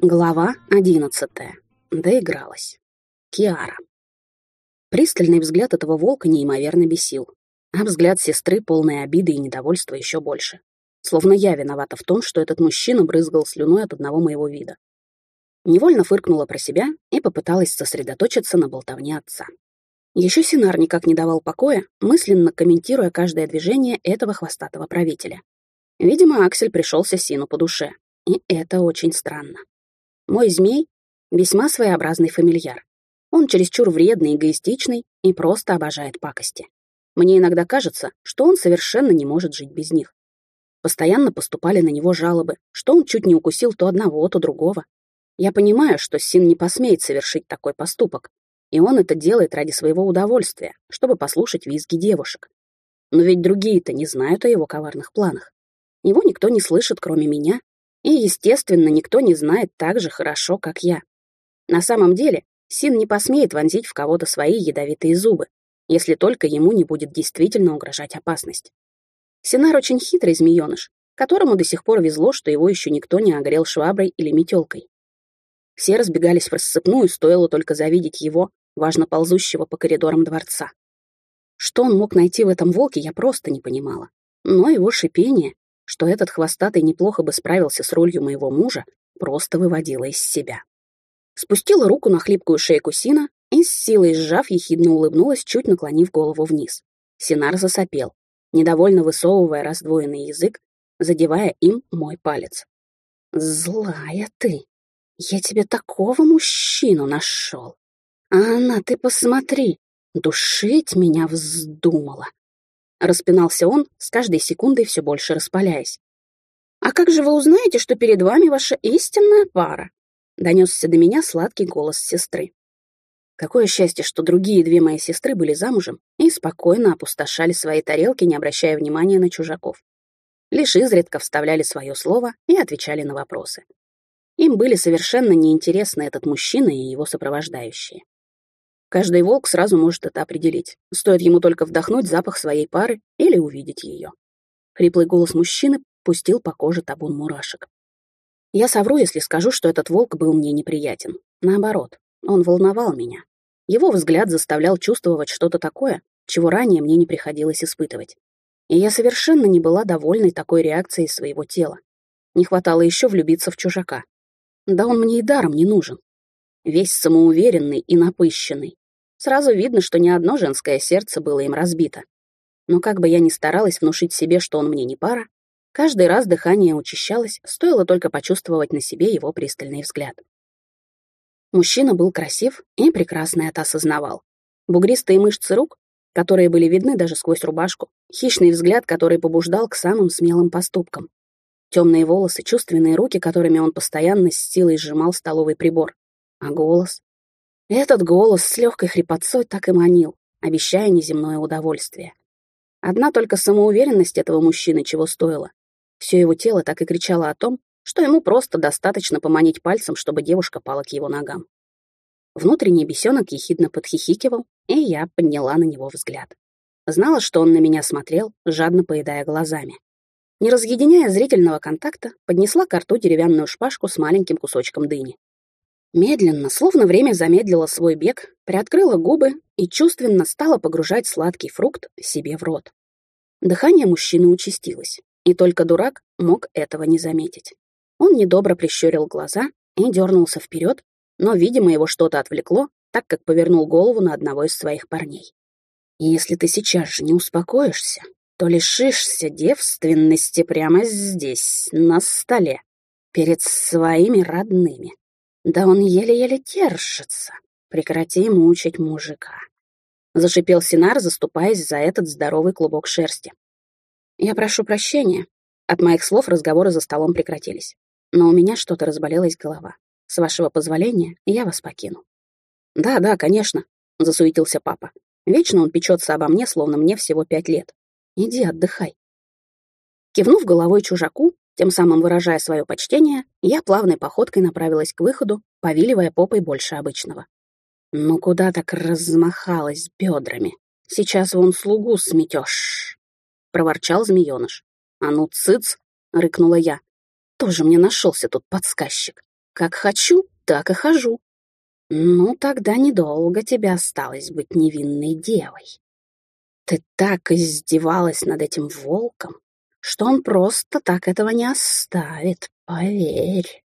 Глава одиннадцатая. Доигралась. Киара. Пристальный взгляд этого волка неимоверно бесил, а взгляд сестры, полной обиды и недовольства, еще больше. Словно я виновата в том, что этот мужчина брызгал слюной от одного моего вида. Невольно фыркнула про себя и попыталась сосредоточиться на болтовне отца. Еще Синар никак не давал покоя, мысленно комментируя каждое движение этого хвостатого правителя. Видимо, Аксель пришелся Сину по душе, и это очень странно. Мой змей — весьма своеобразный фамильяр. Он чересчур вредный, эгоистичный и просто обожает пакости. Мне иногда кажется, что он совершенно не может жить без них. Постоянно поступали на него жалобы, что он чуть не укусил то одного, то другого. Я понимаю, что Син не посмеет совершить такой поступок, и он это делает ради своего удовольствия, чтобы послушать визги девушек. Но ведь другие-то не знают о его коварных планах. Его никто не слышит, кроме меня, и, естественно, никто не знает так же хорошо, как я. На самом деле, Син не посмеет вонзить в кого-то свои ядовитые зубы, если только ему не будет действительно угрожать опасность. Синар очень хитрый змеёныш, которому до сих пор везло, что его еще никто не огрел шваброй или метелкой. Все разбегались в рассыпную, стоило только завидеть его, важно ползущего по коридорам дворца. Что он мог найти в этом волке, я просто не понимала. Но его шипение, что этот хвостатый неплохо бы справился с ролью моего мужа, просто выводила из себя. Спустила руку на хлипкую шейку Сина и, с силой сжав, ехидно улыбнулась, чуть наклонив голову вниз. Синар засопел, недовольно высовывая раздвоенный язык, задевая им мой палец. «Злая ты! Я тебе такого мужчину нашел! А она, ты посмотри, душить меня вздумала!» Распинался он, с каждой секундой все больше распаляясь. «А как же вы узнаете, что перед вами ваша истинная пара?» Донесся до меня сладкий голос сестры. Какое счастье, что другие две мои сестры были замужем и спокойно опустошали свои тарелки, не обращая внимания на чужаков. Лишь изредка вставляли свое слово и отвечали на вопросы. Им были совершенно неинтересны этот мужчина и его сопровождающие. Каждый волк сразу может это определить. Стоит ему только вдохнуть запах своей пары или увидеть ее. Хриплый голос мужчины пустил по коже табун мурашек. Я совру, если скажу, что этот волк был мне неприятен. Наоборот, он волновал меня. Его взгляд заставлял чувствовать что-то такое, чего ранее мне не приходилось испытывать. И я совершенно не была довольной такой реакцией своего тела. Не хватало еще влюбиться в чужака. Да он мне и даром не нужен. Весь самоуверенный и напыщенный. Сразу видно, что ни одно женское сердце было им разбито. Но как бы я ни старалась внушить себе, что он мне не пара, каждый раз дыхание учащалось, стоило только почувствовать на себе его пристальный взгляд. Мужчина был красив и прекрасно это осознавал. Бугристые мышцы рук, которые были видны даже сквозь рубашку, хищный взгляд, который побуждал к самым смелым поступкам. Темные волосы, чувственные руки, которыми он постоянно с силой сжимал столовый прибор. А голос? Этот голос с легкой хрипотцой так и манил, обещая неземное удовольствие. Одна только самоуверенность этого мужчины чего стоила. Все его тело так и кричало о том, что ему просто достаточно поманить пальцем, чтобы девушка пала к его ногам. Внутренний бесенок ехидно подхихикивал, и я подняла на него взгляд. Знала, что он на меня смотрел, жадно поедая глазами. Не разъединяя зрительного контакта, поднесла к рту деревянную шпажку с маленьким кусочком дыни. Медленно, словно время замедлило свой бег, приоткрыла губы и чувственно стала погружать сладкий фрукт себе в рот. Дыхание мужчины участилось, и только дурак мог этого не заметить. Он недобро прищурил глаза и дернулся вперед, но, видимо, его что-то отвлекло, так как повернул голову на одного из своих парней. «Если ты сейчас же не успокоишься, то лишишься девственности прямо здесь, на столе, перед своими родными», да он еле-еле держится. Прекрати мучить мужика. Зашипел Синар, заступаясь за этот здоровый клубок шерсти. Я прошу прощения. От моих слов разговоры за столом прекратились. Но у меня что-то разболелась голова. С вашего позволения я вас покину. Да, да, конечно, засуетился папа. Вечно он печется обо мне, словно мне всего пять лет. Иди отдыхай. Кивнув головой чужаку, тем самым выражая свое почтение, я плавной походкой направилась к выходу, повиливая попой больше обычного. «Ну куда так размахалась бедрами? Сейчас вон слугу сметешь!» — проворчал змеёныш. «А ну, цыц!» — рыкнула я. «Тоже мне нашелся тут подсказчик. Как хочу, так и хожу. Ну, тогда недолго тебе осталось быть невинной девой. Ты так издевалась над этим волком, что он просто так этого не оставит, поверь.